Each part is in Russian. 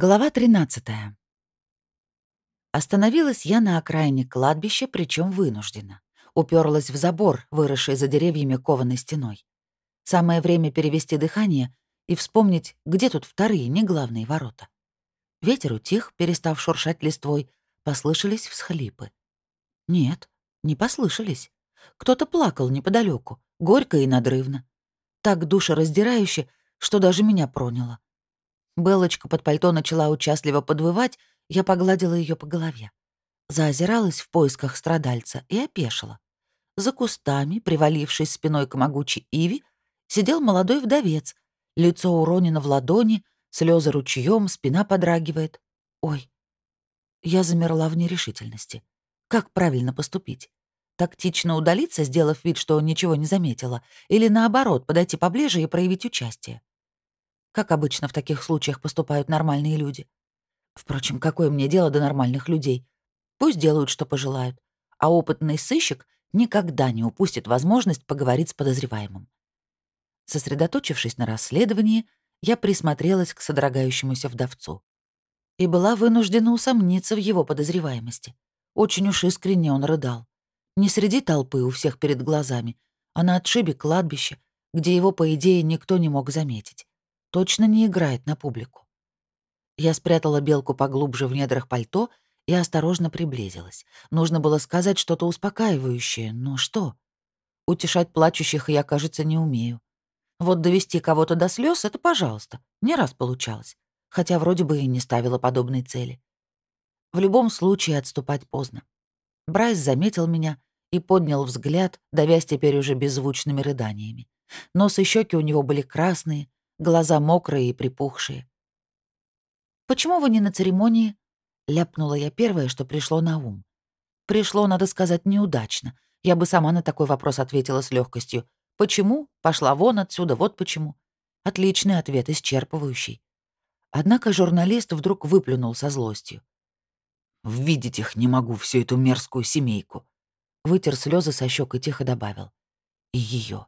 Глава 13. Остановилась я на окраине кладбища, причем вынуждена. Уперлась в забор, выросший за деревьями кованой стеной. Самое время перевести дыхание и вспомнить, где тут вторые, не главные ворота. Ветер утих, перестав шуршать листвой, послышались всхлипы. Нет, не послышались. Кто-то плакал неподалеку, горько и надрывно. Так душераздирающе, что даже меня проняло. Белочка под пальто начала участливо подвывать, я погладила ее по голове. Заозиралась в поисках страдальца и опешила. За кустами, привалившись спиной к могучей Иви, сидел молодой вдовец. Лицо уронено в ладони, слезы ручьем, спина подрагивает. Ой. Я замерла в нерешительности. Как правильно поступить? Тактично удалиться, сделав вид, что ничего не заметила, или наоборот, подойти поближе и проявить участие? Как обычно в таких случаях поступают нормальные люди. Впрочем, какое мне дело до нормальных людей? Пусть делают, что пожелают. А опытный сыщик никогда не упустит возможность поговорить с подозреваемым. Сосредоточившись на расследовании, я присмотрелась к содрогающемуся вдовцу. И была вынуждена усомниться в его подозреваемости. Очень уж искренне он рыдал. Не среди толпы у всех перед глазами, а на отшибе кладбища, где его, по идее, никто не мог заметить точно не играет на публику. Я спрятала белку поглубже в недрах пальто и осторожно приблизилась. Нужно было сказать что-то успокаивающее, но что? Утешать плачущих я, кажется, не умею. Вот довести кого-то до слез это пожалуйста, не раз получалось, хотя вроде бы и не ставила подобной цели. В любом случае отступать поздно. Брайс заметил меня и поднял взгляд, давясь теперь уже беззвучными рыданиями. Нос и щеки у него были красные, глаза мокрые и припухшие. «Почему вы не на церемонии?» — ляпнула я первое, что пришло на ум. Пришло, надо сказать, неудачно. Я бы сама на такой вопрос ответила с легкостью. «Почему? Пошла вон отсюда, вот почему». Отличный ответ, исчерпывающий. Однако журналист вдруг выплюнул со злостью. «Видеть их не могу, всю эту мерзкую семейку». Вытер слезы со щек и тихо добавил. «И ее,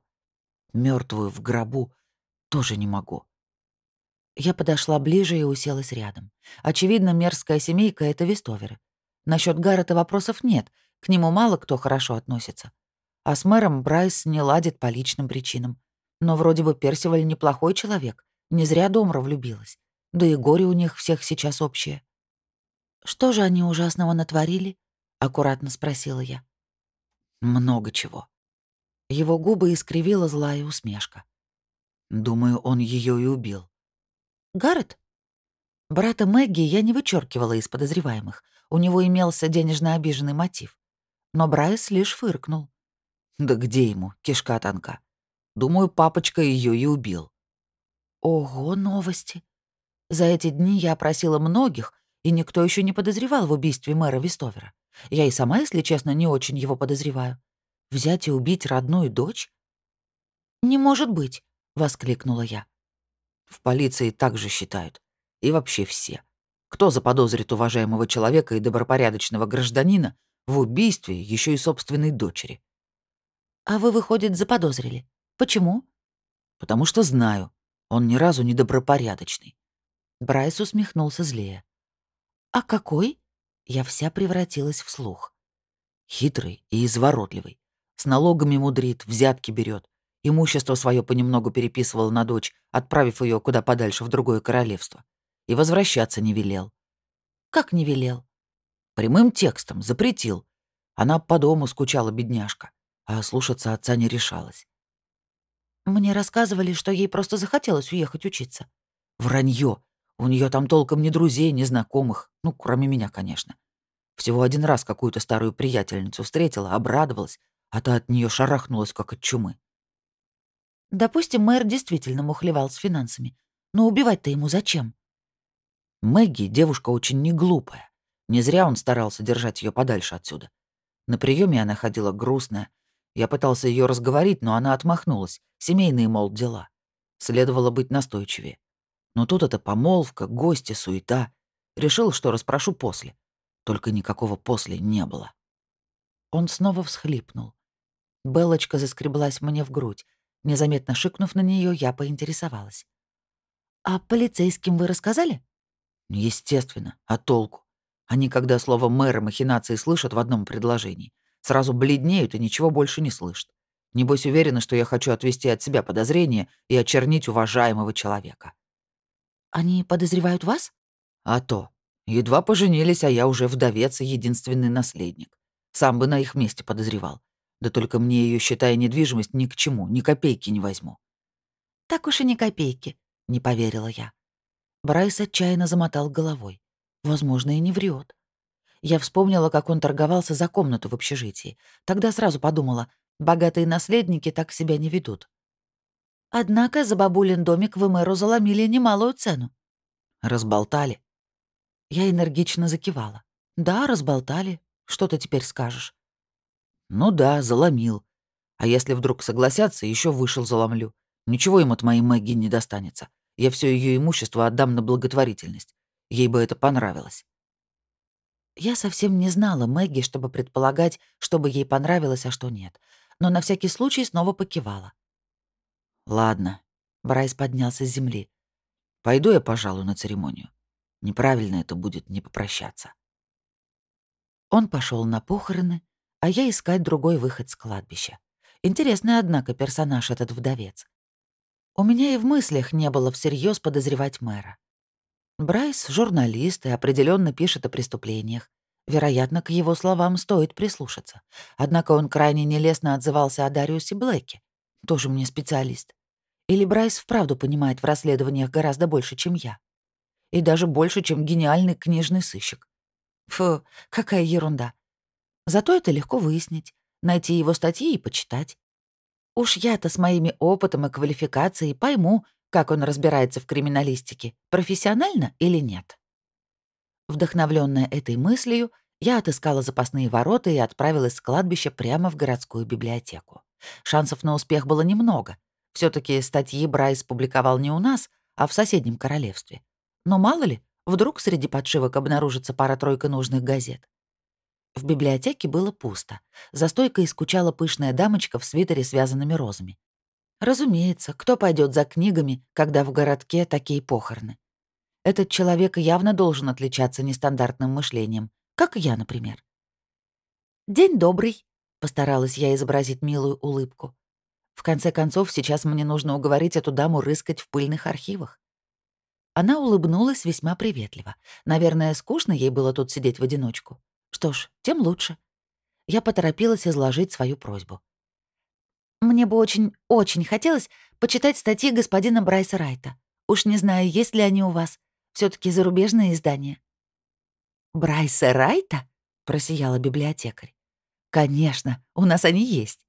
мертвую в гробу, тоже не могу. Я подошла ближе и уселась рядом. Очевидно, мерзкая семейка — это Вестоверы. Насчет Гаррета вопросов нет, к нему мало кто хорошо относится. А с мэром Брайс не ладит по личным причинам. Но вроде бы Персиваль неплохой человек, не зря Домра влюбилась. Да и горе у них всех сейчас общее. «Что же они ужасного натворили?» — аккуратно спросила я. «Много чего». Его губы искривила злая усмешка. Думаю, он ее и убил. Гаррет? Брата Мэгги я не вычеркивала из подозреваемых. У него имелся денежно обиженный мотив. Но Брайс лишь фыркнул. Да где ему, кишка танка? Думаю, папочка ее и убил. Ого, новости. За эти дни я опросила многих, и никто еще не подозревал в убийстве мэра Вестовера. Я и сама, если честно, не очень его подозреваю. Взять и убить родную дочь? Не может быть. — воскликнула я. «В полиции так же считают. И вообще все. Кто заподозрит уважаемого человека и добропорядочного гражданина в убийстве еще и собственной дочери?» «А вы, выходит, заподозрили. Почему?» «Потому что знаю. Он ни разу не добропорядочный». Брайс усмехнулся злее. «А какой?» Я вся превратилась в слух. Хитрый и изворотливый. С налогами мудрит, взятки берет, Имущество свое понемногу переписывал на дочь, отправив ее куда подальше в другое королевство. И возвращаться не велел. Как не велел? Прямым текстом, запретил. Она по дому скучала, бедняжка, а слушаться отца не решалась. Мне рассказывали, что ей просто захотелось уехать учиться. Вранье. У нее там толком ни друзей, ни знакомых. Ну, кроме меня, конечно. Всего один раз какую-то старую приятельницу встретила, обрадовалась, а та от нее шарахнулась, как от чумы. Допустим, мэр действительно мухлевал с финансами. Но убивать-то ему зачем? Мэгги — девушка очень неглупая. Не зря он старался держать ее подальше отсюда. На приеме она ходила грустная. Я пытался ее разговорить, но она отмахнулась. Семейные, мол, дела. Следовало быть настойчивее. Но тут это помолвка, гости, суета. Решил, что расспрошу после. Только никакого после не было. Он снова всхлипнул. Белочка заскреблась мне в грудь. Незаметно шикнув на нее, я поинтересовалась. «А полицейским вы рассказали?» Естественно. А толку? Они, когда слово «мэр» и махинации слышат в одном предложении, сразу бледнеют и ничего больше не слышат. Небось уверены, что я хочу отвести от себя подозрения и очернить уважаемого человека. Они подозревают вас? А то. Едва поженились, а я уже вдовец и единственный наследник. Сам бы на их месте подозревал. Да только мне ее, считая недвижимость, ни к чему, ни копейки не возьму. Так уж и ни копейки, не поверила я. Брайс отчаянно замотал головой. Возможно, и не врет. Я вспомнила, как он торговался за комнату в общежитии. Тогда сразу подумала, богатые наследники так себя не ведут. Однако за бабулин домик в Эмеру заломили немалую цену. Разболтали. Я энергично закивала. Да, разболтали. Что ты теперь скажешь? Ну да, заломил. А если вдруг согласятся, еще вышел заломлю. Ничего им от моей Мэгги не достанется. Я все ее имущество отдам на благотворительность. Ей бы это понравилось. Я совсем не знала Мэгги, чтобы предполагать, что бы ей понравилось, а что нет. Но на всякий случай снова покивала. «Ладно», — Брайс поднялся с земли. «Пойду я, пожалуй, на церемонию. Неправильно это будет не попрощаться». Он пошел на похороны, а я искать другой выход с кладбища. Интересный, однако, персонаж этот вдовец. У меня и в мыслях не было всерьез подозревать мэра. Брайс — журналист и определенно пишет о преступлениях. Вероятно, к его словам стоит прислушаться. Однако он крайне нелестно отзывался о Дариусе Блэке. Тоже мне специалист. Или Брайс вправду понимает в расследованиях гораздо больше, чем я. И даже больше, чем гениальный книжный сыщик. Фу, какая ерунда. Зато это легко выяснить, найти его статьи и почитать. Уж я-то с моими опытом и квалификацией пойму, как он разбирается в криминалистике, профессионально или нет. Вдохновленная этой мыслью, я отыскала запасные ворота и отправилась с кладбища прямо в городскую библиотеку. Шансов на успех было немного. все таки статьи Брайс публиковал не у нас, а в соседнем королевстве. Но мало ли, вдруг среди подшивок обнаружится пара-тройка нужных газет. В библиотеке было пусто. За стойкой скучала пышная дамочка в свитере с вязаными розами. Разумеется, кто пойдет за книгами, когда в городке такие похороны? Этот человек явно должен отличаться нестандартным мышлением, как я, например. «День добрый», — постаралась я изобразить милую улыбку. В конце концов, сейчас мне нужно уговорить эту даму рыскать в пыльных архивах. Она улыбнулась весьма приветливо. Наверное, скучно ей было тут сидеть в одиночку. Что ж, тем лучше. Я поторопилась изложить свою просьбу. Мне бы очень, очень хотелось почитать статьи господина Брайса Райта. Уж не знаю, есть ли они у вас. все таки зарубежные издания. «Брайса Райта?» — просияла библиотекарь. «Конечно, у нас они есть».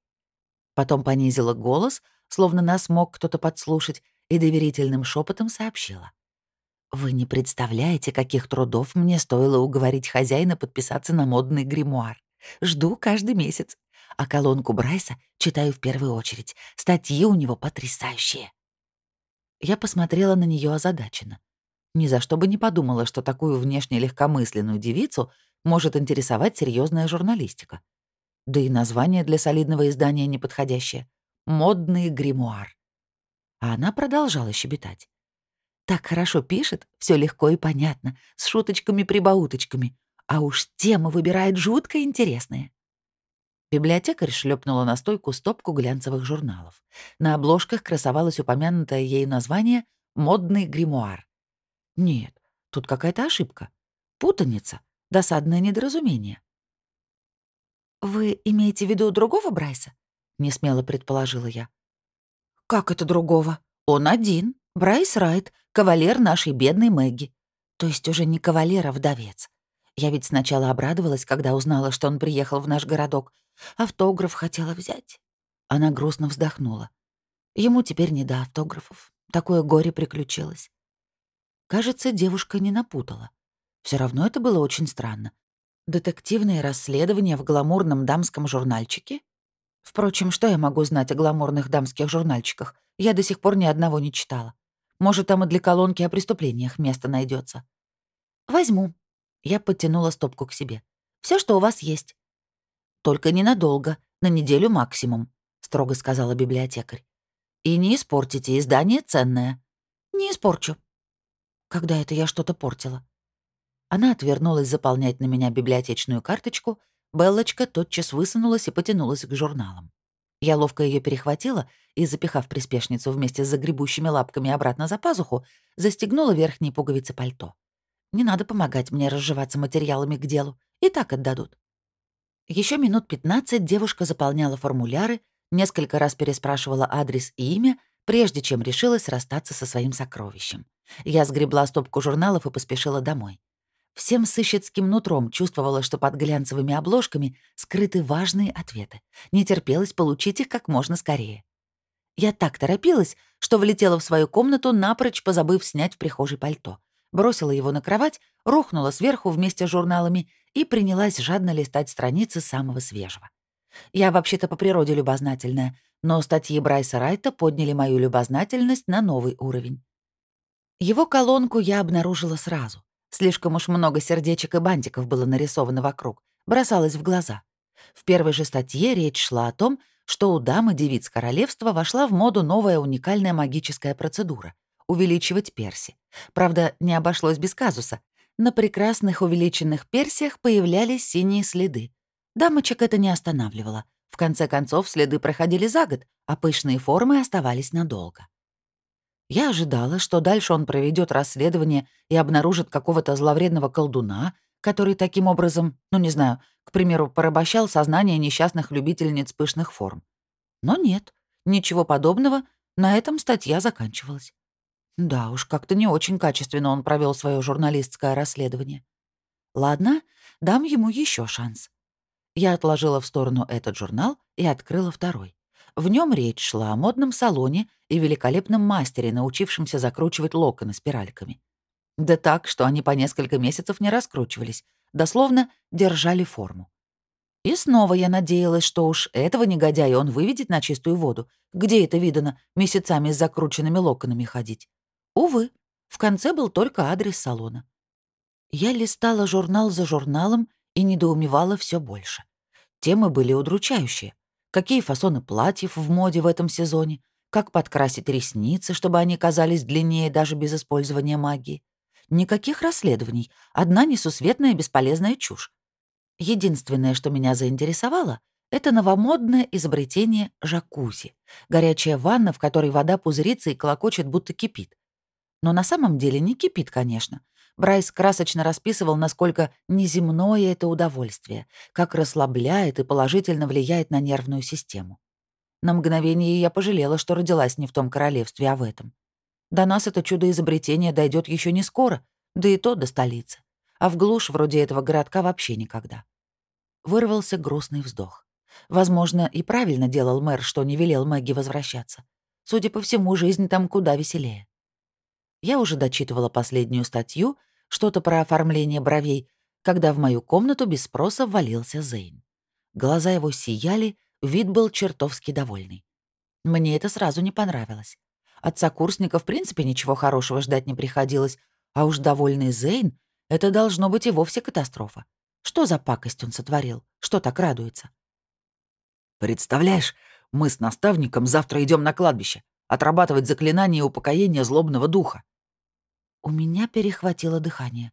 Потом понизила голос, словно нас мог кто-то подслушать, и доверительным шепотом сообщила. «Вы не представляете, каких трудов мне стоило уговорить хозяина подписаться на модный гримуар. Жду каждый месяц. А колонку Брайса читаю в первую очередь. Статьи у него потрясающие». Я посмотрела на нее озадаченно. Ни за что бы не подумала, что такую внешне легкомысленную девицу может интересовать серьезная журналистика. Да и название для солидного издания неподходящее. «Модный гримуар». А она продолжала щебетать. Так хорошо пишет, все легко и понятно, с шуточками-прибауточками. А уж темы выбирает жутко интересные. Библиотекарь шлепнула на стойку стопку глянцевых журналов. На обложках красовалось упомянутое ей название «Модный гримуар». Нет, тут какая-то ошибка. Путаница, досадное недоразумение. «Вы имеете в виду другого Брайса?» — несмело предположила я. «Как это другого? Он один. Брайс Райт, кавалер нашей бедной Мэгги. То есть уже не кавалер, а вдовец. Я ведь сначала обрадовалась, когда узнала, что он приехал в наш городок. Автограф хотела взять. Она грустно вздохнула. Ему теперь не до автографов. Такое горе приключилось. Кажется, девушка не напутала. Все равно это было очень странно. Детективные расследования в гламурном дамском журнальчике? Впрочем, что я могу знать о гламурных дамских журнальчиках? Я до сих пор ни одного не читала. Может, там и для колонки о преступлениях место найдется. Возьму. Я подтянула стопку к себе. Все, что у вас есть. Только ненадолго, на неделю максимум, строго сказала библиотекарь. И не испортите, издание ценное. Не испорчу. Когда это я что-то портила? Она отвернулась заполнять на меня библиотечную карточку, Беллочка тотчас высунулась и потянулась к журналам. Я ловко ее перехватила и, запихав приспешницу вместе с загребущими лапками обратно за пазуху, застегнула верхние пуговицы пальто. Не надо помогать мне разживаться материалами к делу, и так отдадут. Еще минут 15 девушка заполняла формуляры, несколько раз переспрашивала адрес и имя, прежде чем решилась расстаться со своим сокровищем. Я сгребла стопку журналов и поспешила домой. Всем сыщицким нутром чувствовала, что под глянцевыми обложками скрыты важные ответы. Не терпелось получить их как можно скорее. Я так торопилась, что влетела в свою комнату, напрочь позабыв снять в прихожей пальто. Бросила его на кровать, рухнула сверху вместе с журналами и принялась жадно листать страницы самого свежего. Я вообще-то по природе любознательная, но статьи Брайса Райта подняли мою любознательность на новый уровень. Его колонку я обнаружила сразу. Слишком уж много сердечек и бантиков было нарисовано вокруг, бросалось в глаза. В первой же статье речь шла о том, что у дамы девиц королевства вошла в моду новая уникальная магическая процедура — увеличивать перси. Правда, не обошлось без казуса. На прекрасных увеличенных персиях появлялись синие следы. Дамочек это не останавливало. В конце концов, следы проходили за год, а пышные формы оставались надолго. Я ожидала, что дальше он проведет расследование и обнаружит какого-то зловредного колдуна, который таким образом, ну не знаю, к примеру, порабощал сознание несчастных любительниц пышных форм. Но нет, ничего подобного, на этом статья заканчивалась. Да уж, как-то не очень качественно он провел свое журналистское расследование. Ладно, дам ему еще шанс. Я отложила в сторону этот журнал и открыла второй. В нем речь шла о модном салоне и великолепном мастере, научившемся закручивать локоны спиральками. Да так, что они по несколько месяцев не раскручивались, дословно держали форму. И снова я надеялась, что уж этого негодяя он выведет на чистую воду. Где это видано, месяцами с закрученными локонами ходить? Увы, в конце был только адрес салона. Я листала журнал за журналом и недоумевала все больше. Темы были удручающие какие фасоны платьев в моде в этом сезоне, как подкрасить ресницы, чтобы они казались длиннее даже без использования магии. Никаких расследований, одна несусветная бесполезная чушь. Единственное, что меня заинтересовало, это новомодное изобретение жакузи. Горячая ванна, в которой вода пузырится и колокочет, будто кипит. Но на самом деле не кипит, конечно. Брайс красочно расписывал, насколько неземное это удовольствие, как расслабляет и положительно влияет на нервную систему. На мгновение я пожалела, что родилась не в том королевстве, а в этом. До нас это чудо изобретения дойдет еще не скоро, да и то до столицы. А в глушь вроде этого городка вообще никогда. Вырвался грустный вздох. Возможно, и правильно делал мэр, что не велел Мэгги возвращаться. Судя по всему, жизнь там куда веселее. Я уже дочитывала последнюю статью, что-то про оформление бровей, когда в мою комнату без спроса ввалился Зейн. Глаза его сияли, вид был чертовски довольный. Мне это сразу не понравилось. От сокурсника в принципе ничего хорошего ждать не приходилось, а уж довольный Зейн — это должно быть и вовсе катастрофа. Что за пакость он сотворил? Что так радуется? «Представляешь, мы с наставником завтра идем на кладбище отрабатывать заклинание упокоения злобного духа. У меня перехватило дыхание.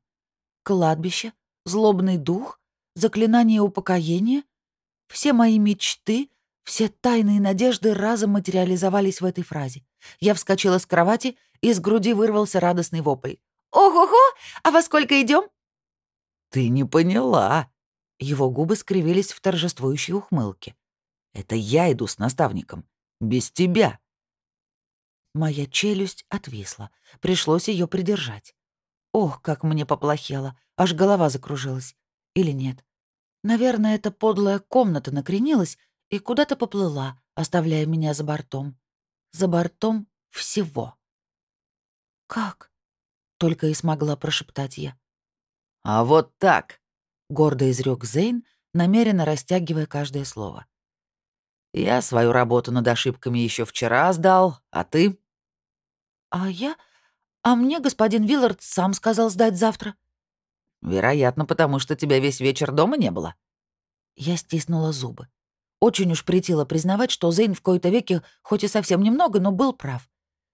Кладбище, злобный дух, заклинание упокоения. Все мои мечты, все тайные надежды разом материализовались в этой фразе. Я вскочила с кровати, и с груди вырвался радостный вопль. «Ого-го! А во сколько идем? «Ты не поняла!» Его губы скривились в торжествующей ухмылке. «Это я иду с наставником. Без тебя. Моя челюсть отвисла. Пришлось ее придержать. Ох, как мне поплохело. Аж голова закружилась. Или нет? Наверное, эта подлая комната накренилась и куда-то поплыла, оставляя меня за бортом. За бортом всего. «Как?» — только и смогла прошептать я. «А вот так!» — гордо изрек Зейн, намеренно растягивая каждое слово. Я свою работу над ошибками еще вчера сдал, а ты? А я? А мне господин Виллард сам сказал сдать завтра. Вероятно, потому что тебя весь вечер дома не было. Я стиснула зубы. Очень уж притило признавать, что Зейн в кои-то веке, хоть и совсем немного, но был прав.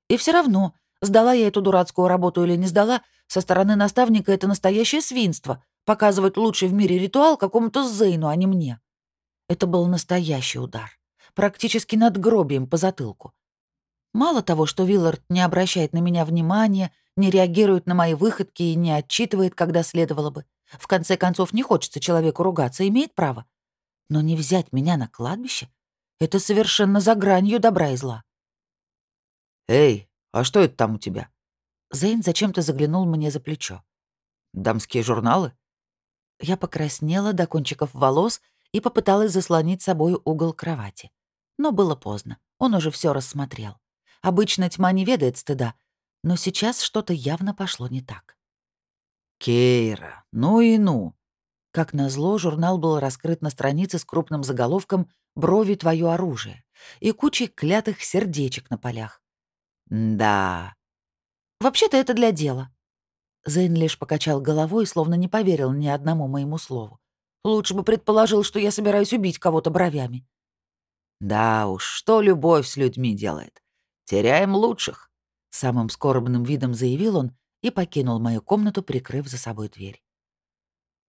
И все равно, сдала я эту дурацкую работу или не сдала, Со стороны наставника это настоящее свинство — показывать лучший в мире ритуал какому-то Зейну, а не мне. Это был настоящий удар. Практически над гробием по затылку. Мало того, что Виллард не обращает на меня внимания, не реагирует на мои выходки и не отчитывает, когда следовало бы. В конце концов, не хочется человеку ругаться, имеет право. Но не взять меня на кладбище — это совершенно за гранью добра и зла. «Эй, а что это там у тебя?» Зейн зачем-то заглянул мне за плечо. «Дамские журналы?» Я покраснела до кончиков волос и попыталась заслонить собой угол кровати. Но было поздно, он уже все рассмотрел. Обычно тьма не ведает стыда, но сейчас что-то явно пошло не так. «Кейра, ну и ну!» Как назло, журнал был раскрыт на странице с крупным заголовком «Брови — твое оружие» и кучей клятых сердечек на полях. «Да...» «Вообще-то это для дела». Зейн лишь покачал головой, словно не поверил ни одному моему слову. Лучше бы предположил, что я собираюсь убить кого-то бровями. Да уж, что любовь с людьми делает. Теряем лучших. Самым скорбным видом заявил он и покинул мою комнату, прикрыв за собой дверь.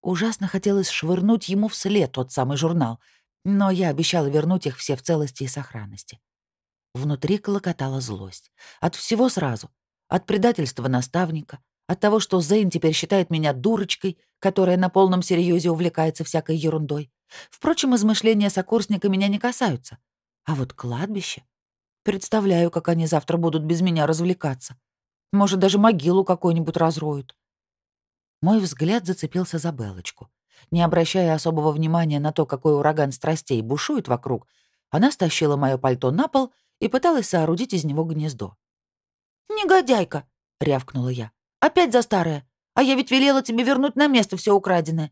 Ужасно хотелось швырнуть ему вслед тот самый журнал, но я обещала вернуть их все в целости и сохранности. Внутри клокотала злость. От всего сразу. От предательства наставника, от того, что Зейн теперь считает меня дурочкой, которая на полном серьезе увлекается всякой ерундой. Впрочем, измышления сокурсника меня не касаются. А вот кладбище... Представляю, как они завтра будут без меня развлекаться. Может, даже могилу какую-нибудь разроют. Мой взгляд зацепился за Белочку. Не обращая особого внимания на то, какой ураган страстей бушует вокруг, она стащила мое пальто на пол и пыталась соорудить из него гнездо. «Негодяйка!» — рявкнула я. Опять за старое. А я ведь велела тебе вернуть на место все украденное.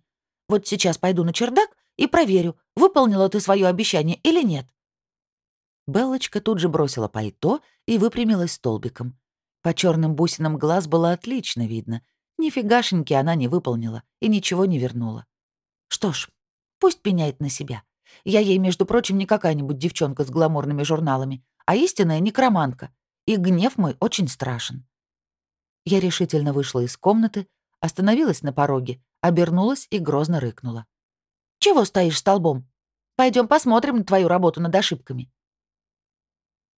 Вот сейчас пойду на чердак и проверю, выполнила ты свое обещание или нет». Белочка тут же бросила пальто и выпрямилась столбиком. По черным бусинам глаз было отлично видно. Нифигашеньки она не выполнила и ничего не вернула. Что ж, пусть пеняет на себя. Я ей, между прочим, не какая-нибудь девчонка с гламурными журналами, а истинная некромантка. И гнев мой очень страшен. Я решительно вышла из комнаты, остановилась на пороге, обернулась и грозно рыкнула. «Чего стоишь столбом? Пойдем посмотрим на твою работу над ошибками».